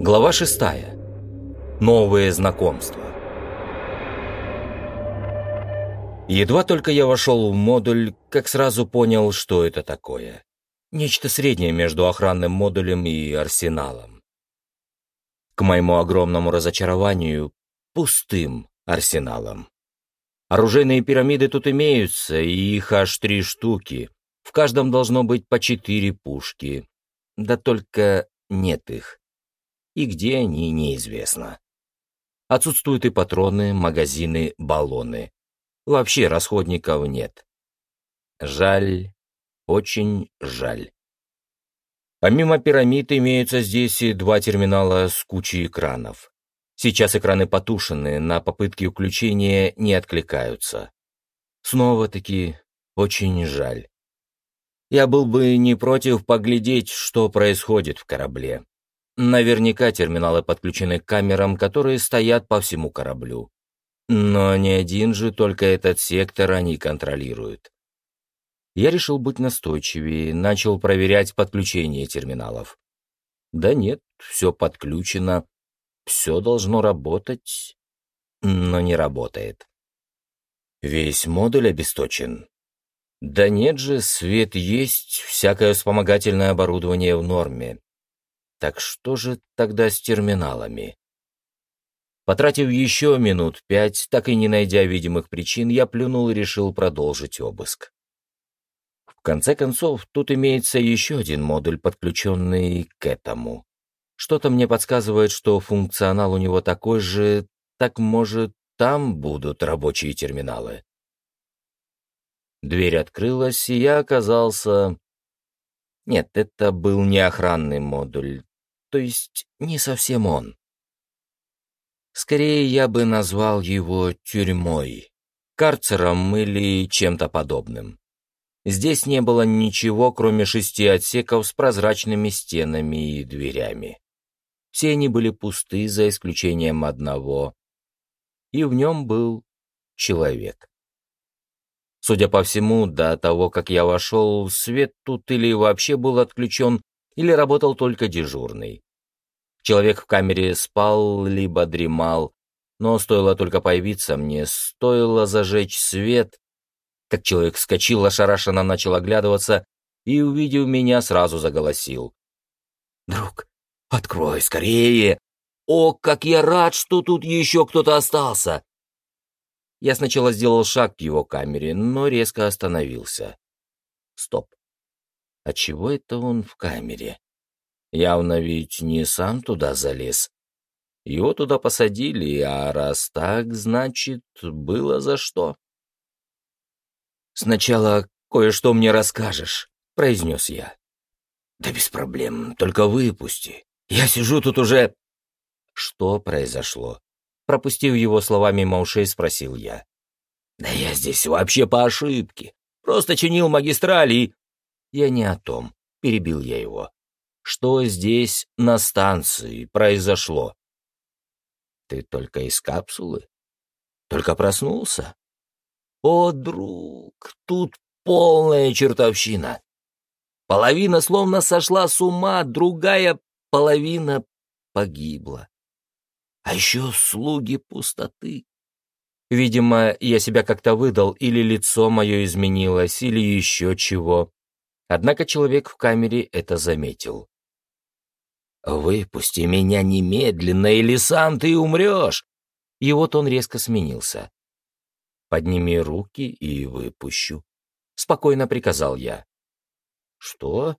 Глава шестая. Новые знакомства. Едва только я вошел в модуль, как сразу понял, что это такое. Нечто среднее между охранным модулем и арсеналом. К моему огромному разочарованию, пустым арсеналом. Оружейные пирамиды тут имеются, и их аж три штуки. В каждом должно быть по четыре пушки. Да только нет их. И где они, неизвестно. Отсутствуют и патроны, магазины, баллоны. Вообще расходников нет. Жаль, очень жаль. Помимо пирамид имеются здесь и два терминала с кучей экранов. Сейчас экраны потушены, на попытки включения не откликаются. Снова-таки очень жаль. Я был бы не против поглядеть, что происходит в корабле. Наверняка терминалы подключены к камерам, которые стоят по всему кораблю. Но не один же только этот сектор они контролируют. Я решил быть настойчивее, начал проверять подключение терминалов. Да нет, все подключено, все должно работать, но не работает. Весь модуль обесточен. Да нет же, свет есть, всякое вспомогательное оборудование в норме. Так что же тогда с терминалами? Потратив еще минут пять, так и не найдя видимых причин, я плюнул и решил продолжить обыск. В конце концов, тут имеется еще один модуль, подключенный к этому. Что-то мне подсказывает, что функционал у него такой же, так может, там будут рабочие терминалы. Дверь открылась, и я оказался... Нет, это был не охранный модуль, то есть не совсем он. Скорее, я бы назвал его тюрьмой, карцером или чем-то подобным. Здесь не было ничего, кроме шести отсеков с прозрачными стенами и дверями. Все они были пусты, за исключением одного. И в нем был человек. Судя по всему, до того, как я вошел, свет тут или вообще был отключен, или работал только дежурный. Человек в камере спал, либо дремал, но стоило только появиться мне, стоило зажечь свет, как человек вскочил, ошарашенно начал оглядываться и, увидев меня, сразу заголосил. «Друг, «Открой скорее! О, как я рад, что тут еще кто-то остался!» Я сначала сделал шаг к его камере, но резко остановился. Стоп. А чего это он в камере? Явно ведь не сам туда залез. Его туда посадили, а раз так, значит, было за что. «Сначала кое-что мне расскажешь», — произнес я. «Да без проблем, только выпусти. Я сижу тут уже...» «Что произошло?» Пропустив его слова мимо ушей, спросил я. «Да я здесь вообще по ошибке. Просто чинил магистрали и...» «Я не о том», — перебил я его. «Что здесь, на станции, произошло?» «Ты только из капсулы? Только проснулся?» «О, друг, тут полная чертовщина. Половина словно сошла с ума, другая половина погибла. А еще слуги пустоты. Видимо, я себя как-то выдал, или лицо мое изменилось, или еще чего. Однако человек в камере это заметил. «Выпусти меня немедленно, или сам ты умрешь!» И вот он резко сменился. «Подними руки и выпущу», — спокойно приказал я. «Что?»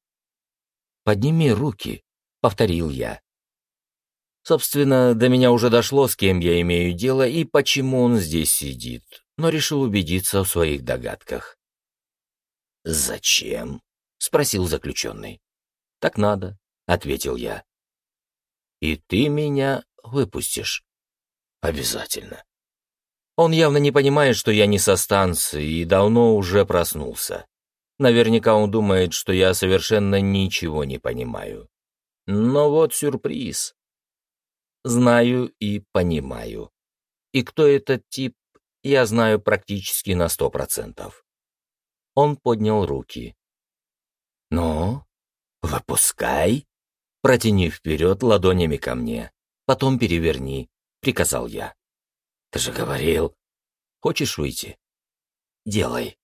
«Подними руки», — повторил я. Собственно, до меня уже дошло, с кем я имею дело и почему он здесь сидит, но решил убедиться в своих догадках. «Зачем?» — спросил заключенный. «Так надо», — ответил я. «И ты меня выпустишь?» «Обязательно». Он явно не понимает, что я не со станции и давно уже проснулся. Наверняка он думает, что я совершенно ничего не понимаю. Но вот сюрприз. Знаю и понимаю. И кто этот тип, я знаю практически на сто процентов. Он поднял руки. «Ну, выпускай», Протяни вперед ладонями ко мне, потом переверни», — приказал я. «Ты же говорил. Хочешь выйти?» «Делай».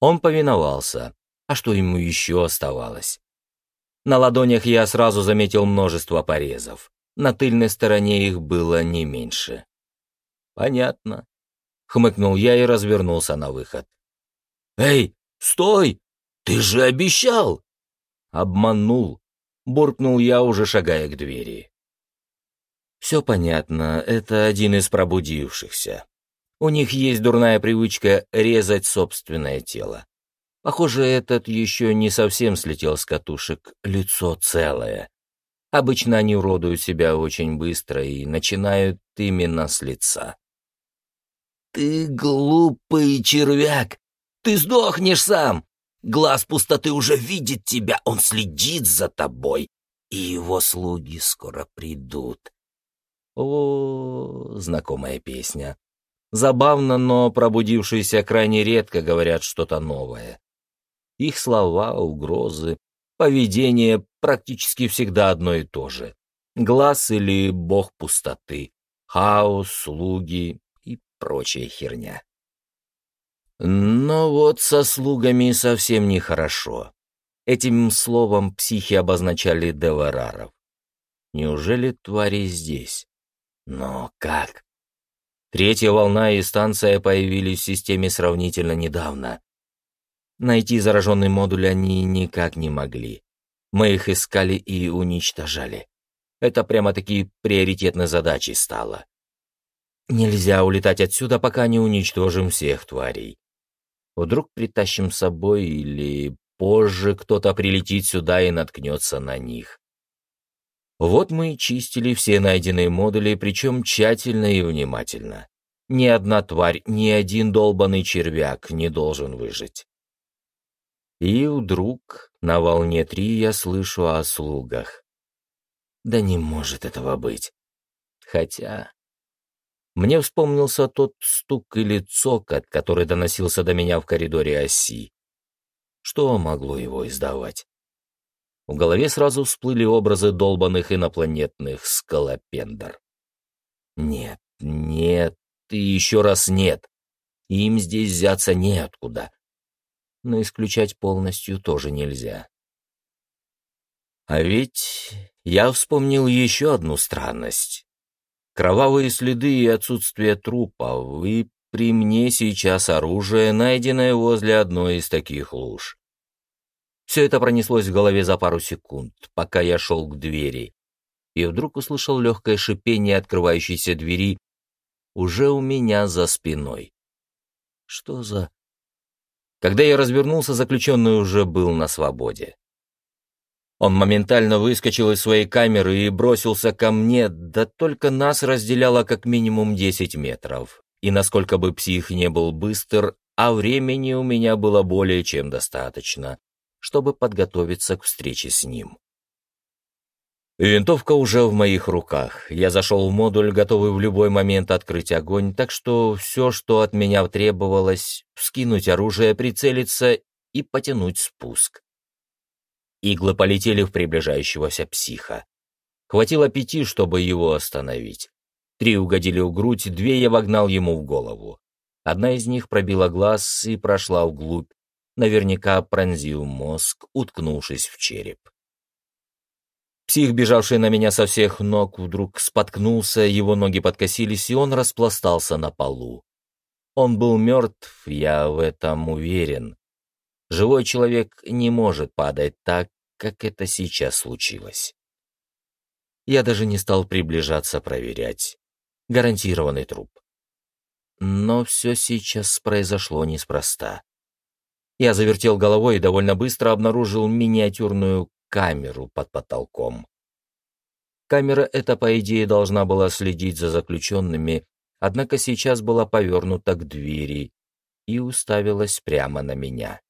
Он повиновался. А что ему еще оставалось? На ладонях я сразу заметил множество порезов. На тыльной стороне их было не меньше. «Понятно», — хмыкнул я и развернулся на выход. «Эй, стой! Ты же обещал!» «Обманул», — буркнул я, уже шагая к двери. «Все понятно, это один из пробудившихся. У них есть дурная привычка резать собственное тело. Похоже, этот еще не совсем слетел с катушек, лицо целое. Обычно они уродуют себя очень быстро и начинают именно с лица. «Ты глупый червяк! Ты сдохнешь сам! Глаз пустоты уже видит тебя, он следит за тобой, и его слуги скоро придут». О, знакомая песня. Забавно, но пробудившиеся крайне редко говорят что-то новое. Их слова, угрозы, поведение практически всегда одно и то же. Глаз или бог пустоты, хаос, слуги и прочая херня. Но вот со слугами совсем нехорошо. Этим словом психи обозначали девараров. Неужели твари здесь? Но как? Третья волна и станция появились в системе сравнительно недавно. Найти зараженный модуль они никак не могли. Мы их искали и уничтожали. Это прямо-таки приоритетной задачей стало. Нельзя улетать отсюда, пока не уничтожим всех тварей. Вдруг притащим с собой или позже кто-то прилетит сюда и наткнется на них. Вот мы и чистили все найденные модули, причем тщательно и внимательно. Ни одна тварь, ни один долбанный червяк не должен выжить. И вдруг на волне три я слышу о слугах. Да не может этого быть. Хотя... Мне вспомнился тот стук или цокот, который доносился до меня в коридоре оси. Что могло его издавать? В голове сразу всплыли образы долбанных инопланетных скалопендр. Нет, нет и еще раз нет. Им здесь взяться неоткуда. Но исключать полностью тоже нельзя. А ведь я вспомнил еще одну странность. Кровавые следы и отсутствие трупов, и при мне сейчас оружие, найденное возле одной из таких луж. Все это пронеслось в голове за пару секунд, пока я шел к двери, и вдруг услышал легкое шипение открывающейся двери уже у меня за спиной. Что за... Когда я развернулся, заключенный уже был на свободе. Он моментально выскочил из своей камеры и бросился ко мне, да только нас разделяло как минимум 10 метров. И насколько бы псих не был быстр, а времени у меня было более чем достаточно, чтобы подготовиться к встрече с ним. Винтовка уже в моих руках. Я зашел в модуль, готовый в любой момент открыть огонь, так что все, что от меня требовалось, вскинуть оружие, прицелиться и потянуть спуск. Иглы полетели в приближающегося психа. Хватило пяти, чтобы его остановить. Три угодили в грудь, две я вогнал ему в голову. Одна из них пробила глаз и прошла вглубь, наверняка пронзил мозг, уткнувшись в череп. Псих, бежавший на меня со всех ног, вдруг споткнулся, его ноги подкосились, и он распластался на полу. Он был мертв, я в этом уверен. Живой человек не может падать так, как это сейчас случилось. Я даже не стал приближаться проверять. Гарантированный труп. Но все сейчас произошло неспроста. Я завертел головой и довольно быстро обнаружил миниатюрную камеру под потолком. Камера эта, по идее, должна была следить за заключенными, однако сейчас была повернута к двери и уставилась прямо на меня.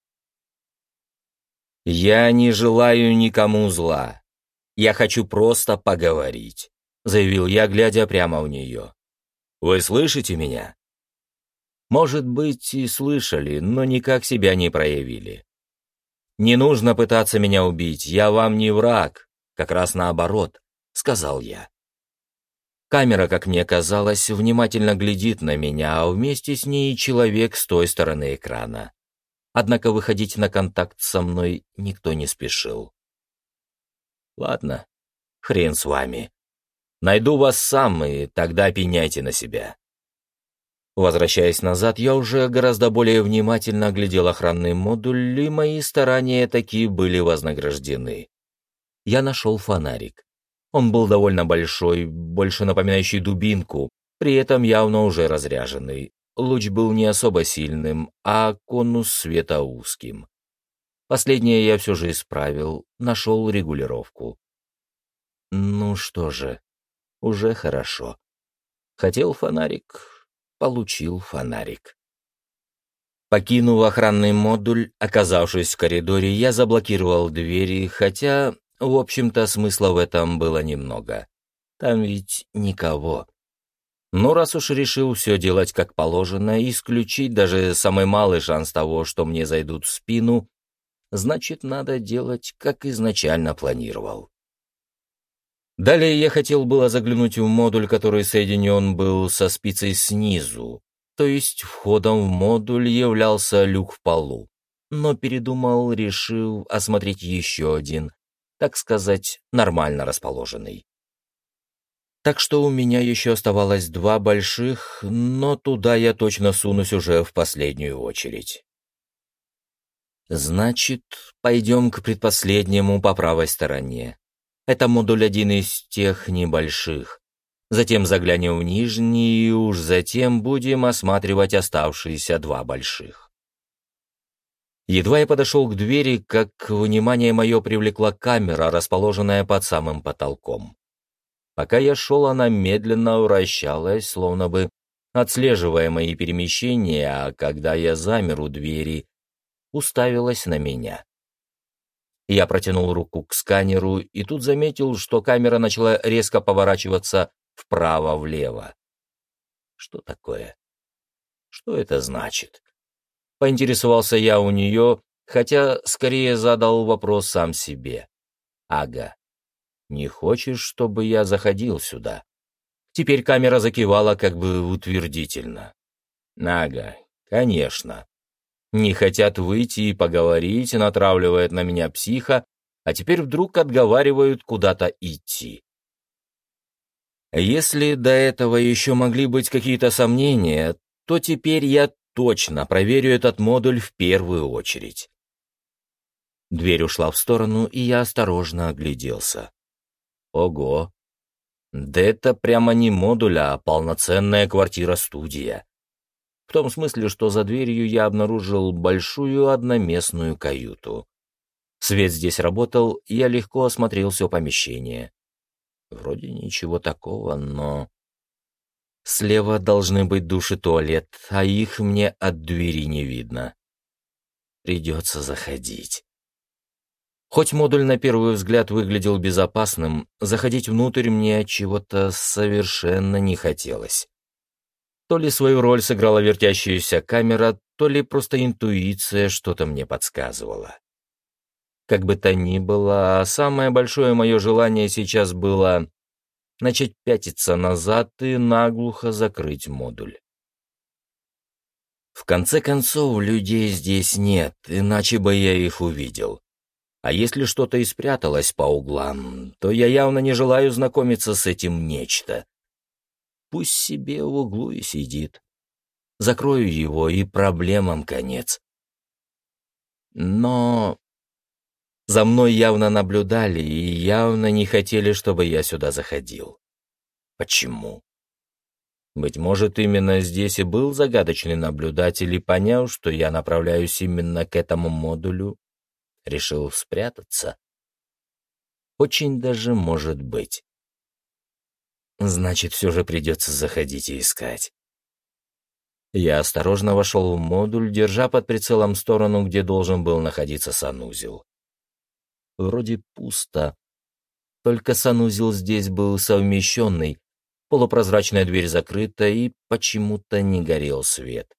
«Я не желаю никому зла. Я хочу просто поговорить», — заявил я, глядя прямо в нее. «Вы слышите меня?» Может быть, и слышали, но никак себя не проявили. Не нужно пытаться меня убить, я вам не враг. как раз наоборот», — сказал я. Камера, как мне казалось, внимательно глядит на меня, а вместе с ней человек с той стороны экрана. Однако выходить на контакт со мной никто не спешил. Ладно, хрен с вами. Найду вас сам, и тогда пеняйте на себя. Возвращаясь назад, я уже гораздо более внимательно оглядел охранный модуль, и мои старания такие были вознаграждены. Я нашел фонарик. Он был довольно большой, больше напоминающий дубинку, при этом явно уже разряженный. Луч был не особо сильным, а конус света узким. Последнее я все же исправил, нашел регулировку. Ну что же, уже хорошо. Хотел фонарик, получил фонарик. Покинув охранный модуль, оказавшись в коридоре, я заблокировал двери, хотя, в общем-то, смысла в этом было немного. Там ведь никого. Но раз уж решил все делать как положено, исключить даже самый малый шанс того, что мне зайдут в спину, значит, надо делать, как изначально планировал. Далее я хотел было заглянуть в модуль, который соединен был со спицей снизу, то есть входом в модуль являлся люк в полу, но передумал, решив осмотреть еще один, так сказать, нормально расположенный. Так что у меня еще оставалось два больших, но туда я точно сунусь уже в последнюю очередь. Значит, пойдем к предпоследнему по правой стороне. Это модуль один из тех небольших. Затем заглянем в нижний, и уж затем будем осматривать оставшиеся два больших. Едва я подошел к двери, как внимание мое привлекла камера, расположенная под самым потолком. Пока я шел, она медленно вращалась, словно бы отслеживая мои перемещения, а когда я замер у двери, уставилась на меня. Я протянул руку к сканеру и тут заметил, что камера начала резко поворачиваться вправо-влево. Что такое? Что это значит? Поинтересовался я у нее, хотя скорее задал вопрос сам себе. Ага, не хочешь, чтобы я заходил сюда? Теперь камера закивала как бы утвердительно. Ага, конечно. Не хотят выйти и поговорить, натравливает на меня психа, а теперь вдруг отговаривают куда-то идти. Если до этого еще могли быть какие-то сомнения, то теперь я точно проверю этот модуль в первую очередь. Дверь ушла в сторону, и я осторожно огляделся. Ого! Да это прямо не модуль, а полноценная квартира-студия. В том смысле, что за дверью я обнаружил большую одноместную каюту. Свет здесь работал, я легко осмотрел все помещение. Вроде ничего такого, но... Слева должны быть душ и туалет, а их мне от двери не видно. Придется заходить. Хоть модуль на первый взгляд выглядел безопасным, заходить внутрь мне чего-то совершенно не хотелось. То ли свою роль сыграла вертящаяся камера, то ли просто интуиция что-то мне подсказывала. Как бы то ни было, а самое большое мое желание сейчас было начать пятиться назад и наглухо закрыть модуль. В конце концов, людей здесь нет, иначе бы я их увидел. А если что-то и спряталось по углам, то я явно не желаю знакомиться с этим нечто. Пусть себе в углу и сидит. Закрою его, и проблемам конец. Но за мной явно наблюдали и явно не хотели, чтобы я сюда заходил. Почему? Быть может, именно здесь и был загадочный наблюдатель, и поняв, что я направляюсь именно к этому модулю, решил спрятаться. Очень даже может быть. Значит, все же придется заходить и искать. Я осторожно вошел в модуль, держа под прицелом сторону, где должен был находиться санузел. Вроде пусто. Только санузел здесь был совмещенный, полупрозрачная дверь закрыта и почему-то не горел свет.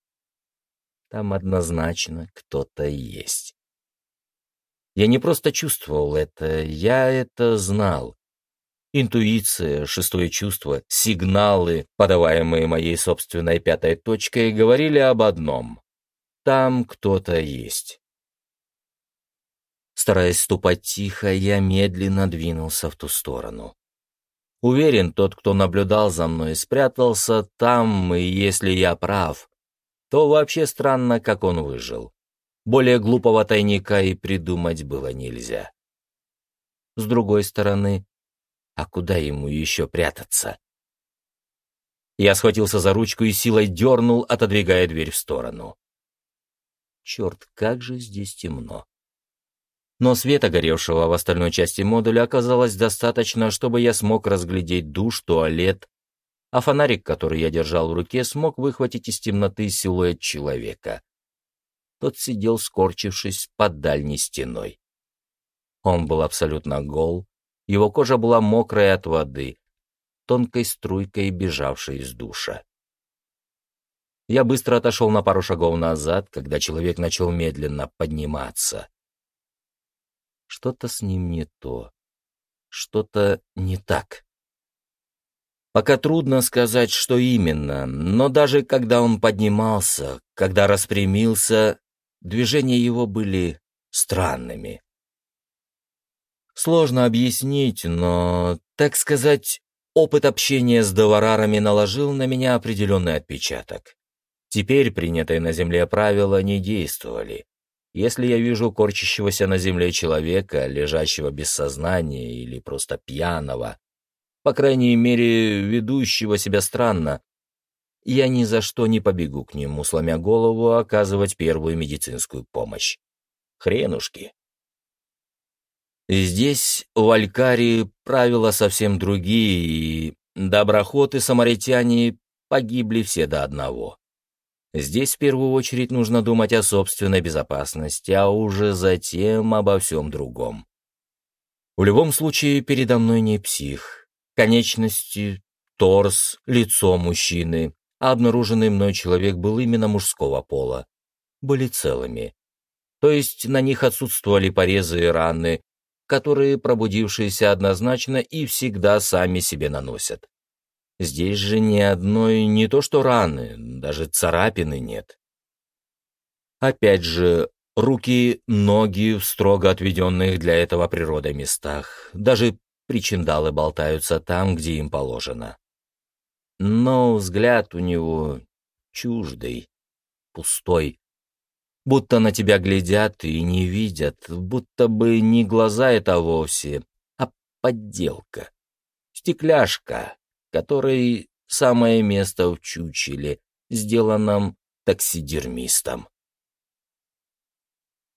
Там однозначно кто-то есть. Я не просто чувствовал это, я это знал. Интуиция, шестое чувство, сигналы, подаваемые моей собственной пятой точкой, говорили об одном. Там кто-то есть. Стараясь ступать тихо, я медленно двинулся в ту сторону. Уверен, тот, кто наблюдал за мной, спрятался там, и если я прав, то вообще странно, как он выжил. Более глупого тайника и придумать было нельзя. С другой стороны, а куда ему еще прятаться? Я схватился за ручку и силой дернул, отодвигая дверь в сторону. Черт, как же здесь темно. Но света, горевшего в остальной части модуля, оказалось достаточно, чтобы я смог разглядеть душ, туалет, а фонарик, который я держал в руке, смог выхватить из темноты силуэт человека. Тот сидел, скорчившись под дальней стеной. Он был абсолютно гол, его кожа была мокрая от воды, тонкой струйкой бежавшей из душа. Я быстро отошел на пару шагов назад, когда человек начал медленно подниматься. Что-то с ним не то. Что-то не так. Пока трудно сказать, что именно, но даже когда он поднимался, когда распрямился, движения его были странными. Сложно объяснить, но, так сказать, опыт общения с доварарами наложил на меня определенный отпечаток. Теперь принятые на земле правила не действовали. Если я вижу корчащегося на земле человека, лежащего без сознания или просто пьяного, по крайней мере, ведущего себя странно, я ни за что не побегу к нему, сломя голову, оказывать первую медицинскую помощь. Хренушки. Здесь, в Алькарии, правила совсем другие, и доброход и самаритяне погибли все до одного. Здесь в первую очередь нужно думать о собственной безопасности, а уже затем обо всем другом. В любом случае, передо мной не псих. Конечности, торс, лицо мужчины, а обнаруженный мной человек был именно мужского пола, были целыми. То есть на них отсутствовали порезы и раны, которые пробудившиеся однозначно и всегда сами себе наносят. Здесь же ни одной не то что раны, даже царапины нет. Опять же, руки, ноги в строго отведенных для этого природой местах, даже причиндалы болтаются там, где им положено. Но взгляд у него чуждый, пустой, будто на тебя глядят и не видят, будто бы не глаза это вовсе, а подделка. Стекляшка, которой самое место в чучеле, сделанном таксидермистом.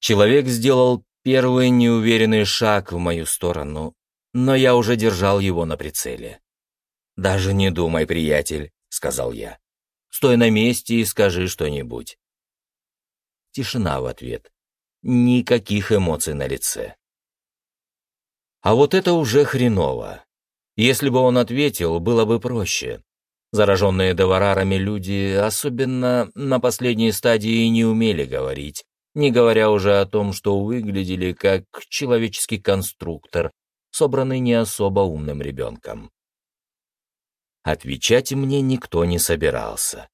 Человек сделал первый неуверенный шаг в мою сторону, но я уже держал его на прицеле. «Даже не думай, приятель», — сказал я. «Стой на месте и скажи что-нибудь». Тишина в ответ. Никаких эмоций на лице. А вот это уже хреново. Если бы он ответил, было бы проще. Зараженные доварарами люди, особенно на последней стадии, не умели говорить, не говоря уже о том, что выглядели как человеческий конструктор, собранный не особо умным ребенком. Отвечать мне никто не собирался.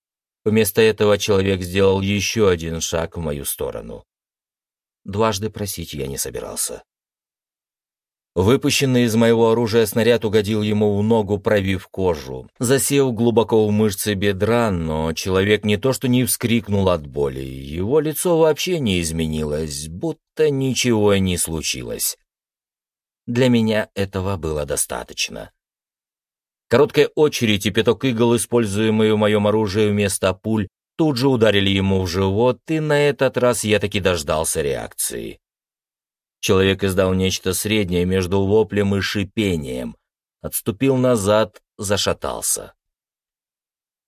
Вместо этого человек сделал еще один шаг в мою сторону. Дважды просить я не собирался. Выпущенный из моего оружия снаряд угодил ему в ногу, пробив кожу. Засел глубоко в мышцы бедра, но человек не то что не вскрикнул от боли, его лицо вообще не изменилось, будто ничего не случилось. Для меня этого было достаточно. Короткая очередь и пяток игл, используемые в моем оружии вместо пуль, тут же ударили ему в живот, и на этот раз я таки дождался реакции. Человек издал нечто среднее между воплем и шипением, отступил назад, зашатался.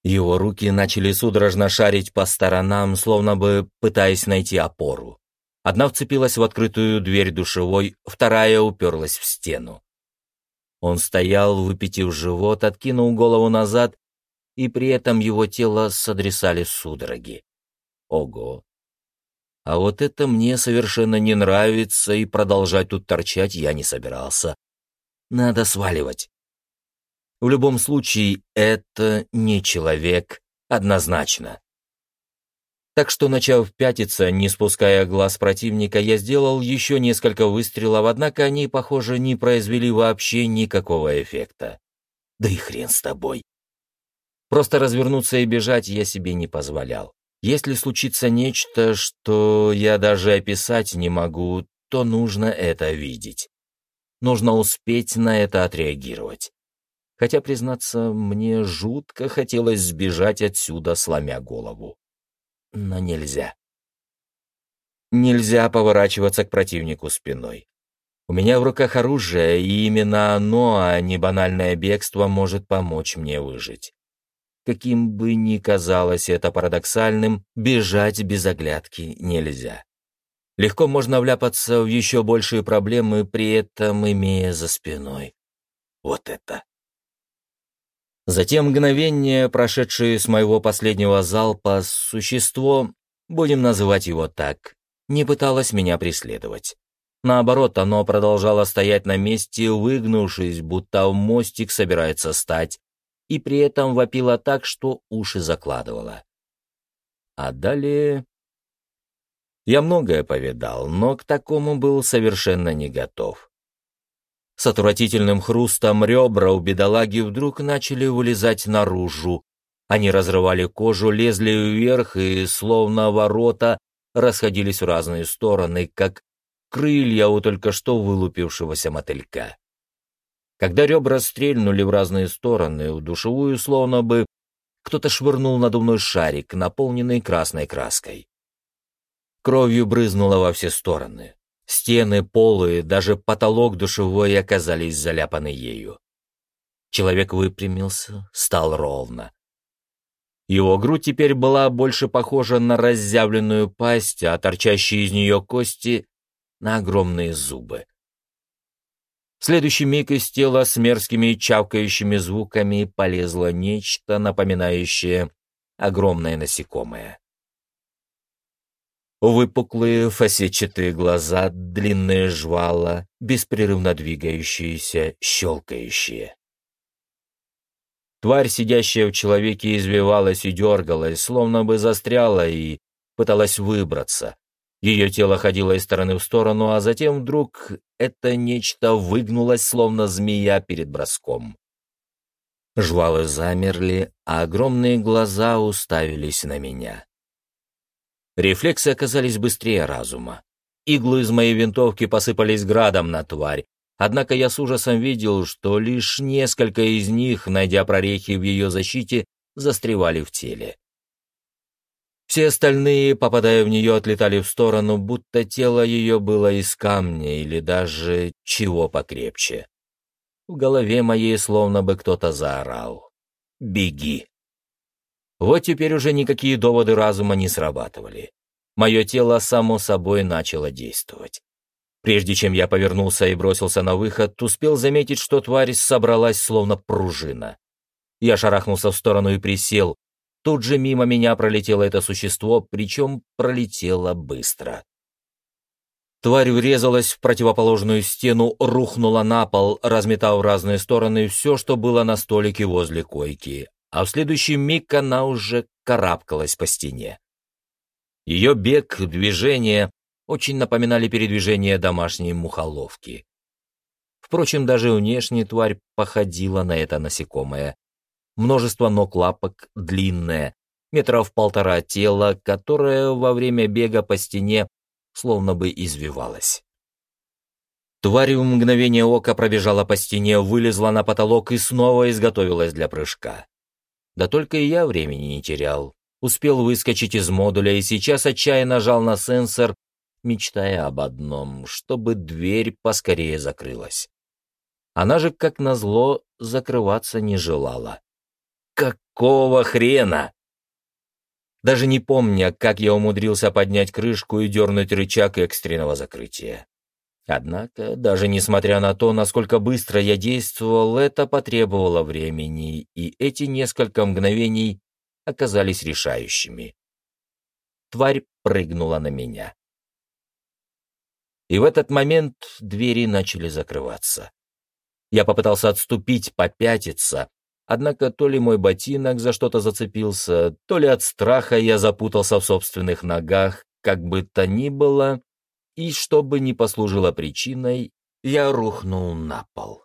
Его руки начали судорожно шарить по сторонам, словно бы пытаясь найти опору. Одна вцепилась в открытую дверь душевой, вторая уперлась в стену. Он стоял, выпитив живот, откинул голову назад, и при этом его тело содрисали судороги. Ого! А вот это мне совершенно не нравится, и продолжать тут торчать я не собирался. Надо сваливать. В любом случае, это не человек, однозначно. Так что, начав пятиться, не спуская глаз противника, я сделал еще несколько выстрелов, однако они, похоже, не произвели вообще никакого эффекта. Да и хрен с тобой. Просто развернуться и бежать я себе не позволял. Если случится нечто, что я даже описать не могу, то нужно это видеть. Нужно успеть на это отреагировать. Хотя, признаться, мне жутко хотелось сбежать отсюда, сломя голову. Но нельзя. Нельзя поворачиваться к противнику спиной. У меня в руках оружие, и именно оно, а не банальное бегство, может помочь мне выжить. Каким бы ни казалось это парадоксальным, бежать без оглядки нельзя. Легко можно вляпаться в еще большие проблемы, при этом имея за спиной вот это. Затем мгновение, прошедшее с моего последнего залпа, существо, будем называть его так, не пыталось меня преследовать. Наоборот, оно продолжало стоять на месте, выгнувшись, будто в мостик собирается стать, и при этом вопила так, что уши закладывала. А далее... Я многое повидал, но к такому был совершенно не готов. С отвратительным хрустом ребра у бедолаги вдруг начали вылезать наружу. Они разрывали кожу, лезли вверх и, словно ворота, расходились в разные стороны, как крылья у только что вылупившегося мотылька. Когда ребра стрельнули в разные стороны, в душевую словно бы кто-то швырнул надувной шарик, наполненный красной краской. Кровью брызнуло во все стороны. Стены, полы, даже потолок душевой оказались заляпаны ею. Человек выпрямился, стал ровно. Его грудь теперь была больше похожа на разъявленную пасть, а торчащие из нее кости — на огромные зубы. В следующий миг из тела с мерзкими чавкающими звуками полезло нечто, напоминающее огромное насекомое. Выпуклые фасетчатые глаза, длинные жвала, беспрерывно двигающиеся, щелкающие. Тварь, сидящая в человеке, извивалась и дергалась, словно бы застряла и пыталась выбраться, ее тело ходило из стороны в сторону, а затем вдруг это нечто выгнулось, словно змея перед броском. Жвалы замерли, а огромные глаза уставились на меня. Рефлексы оказались быстрее разума. Иглы из моей винтовки посыпались градом на тварь, однако я с ужасом видел, что лишь несколько из них, найдя прорехи в ее защите, застревали в теле. Все остальные, попадая в нее, отлетали в сторону, будто тело ее было из камня или даже чего покрепче. В голове моей словно бы кто-то заорал. «Беги!» Вот теперь уже никакие доводы разума не срабатывали. Мое тело само собой начало действовать. Прежде чем я повернулся и бросился на выход, успел заметить, что тварь собралась словно пружина. Я шарахнулся в сторону и присел, Тут же мимо меня пролетело это существо, причем пролетело быстро. Тварь врезалась в противоположную стену, рухнула на пол, разметав в разные стороны все, что было на столике возле койки, а в следующий миг она уже карабкалась по стене. Ее бег, движение очень напоминали передвижение домашней мухоловки. Впрочем, даже внешне тварь походила на это насекомое, множество ног лапок, длинное, метров полтора тела, которое во время бега по стене словно бы извивалось. Тварь в мгновение ока пробежала по стене, вылезла на потолок и снова изготовилась для прыжка. Да только и я времени не терял. Успел выскочить из модуля и сейчас отчаянно нажал на сенсор, мечтая об одном, чтобы дверь поскорее закрылась. Она же, как назло, закрываться не желала. Какого хрена? Даже не помня, как я умудрился поднять крышку и дернуть рычаг экстренного закрытия. Однако, даже несмотря на то, насколько быстро я действовал, это потребовало времени, и эти несколько мгновений оказались решающими. тварь прыгнула на меня. И в этот момент двери начали закрываться. Я попытался отступить, попятиться, однако то ли мой ботинок за что-то зацепился, то ли от страха я запутался в собственных ногах, как бы то ни было, и чтобы не послужило причиной, я рухнул на пол.